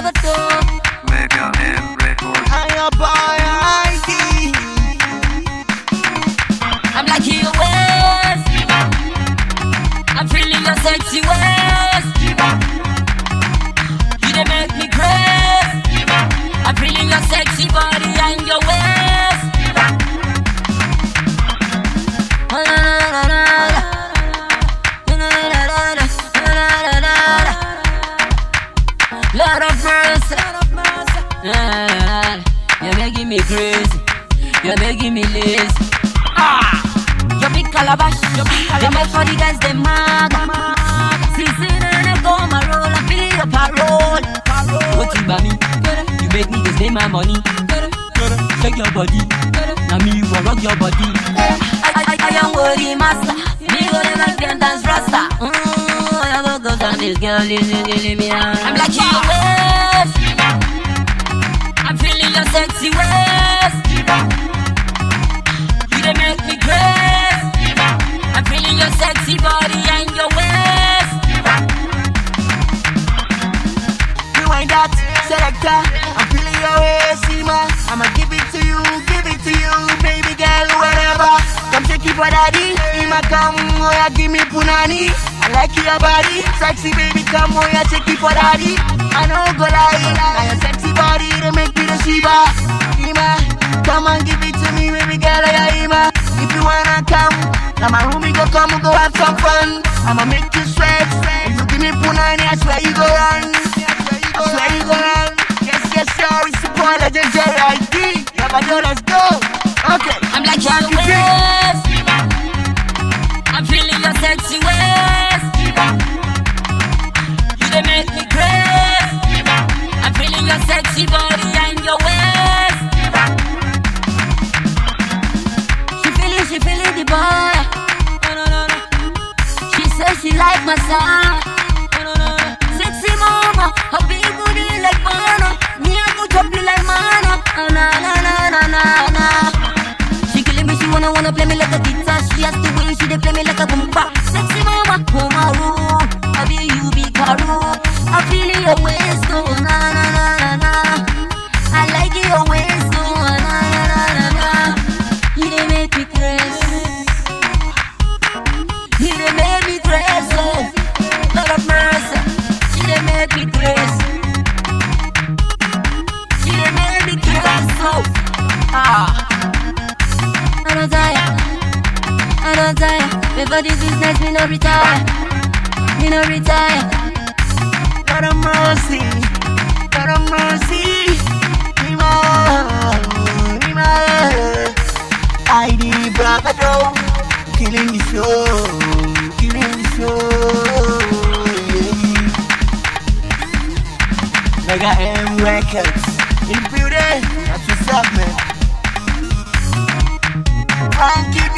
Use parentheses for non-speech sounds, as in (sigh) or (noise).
never do. I am by I'm like you, I'm feeling your sexy way. (laughs) You're making me crazy. You're making me lazy. Ah, your big calabash. Your big calabash. They make all the guys them mad. Then they go my roll. I feel your parole. What you by me? You make me to spend my money. Shake your body. Now me, you will rock your body. I, I, I am worry master. Me go to make them dance rasta. Mm, I go go down this girl is killing me. I'm like your that, selector. I'm feeling your waist, Sima. I'ma give it to you, give it to you, baby girl, whatever. Come shake it for daddy. Ima come, oh yeah, give me punani. I like your body, sexy baby, come oh yeah, shake it for daddy. I know go lie, now your sexy body to make me the Shiva. Ima, come and give it to me, baby girl, oh yeah, Ima. If you wanna come, now my room we go come, go have some fun. I'ma make you sweat, if you give me punani, I swear you go run. I'm like your Rock it, J. waist. I'm feeling your sexy waist. You dey make me crazy. I'm feeling your sexy body and your waist. She feeling, she feeling the boy. She says she like my sound. Your waist, oh na na na na na. I like your waist, oh na na na na na. You dey make me crazy. You dey make me crazy, oh Lord of mercy. You dey make me crazy. You dey make me crazy, oh ah. I don't tire, I don't tire. Before this business, me no retire, me no retire mercy, God of mercy. Imam, Imam. I need brother killing the soul, killing the soul. Like I records, in beauty, that's what's up, man. Don't give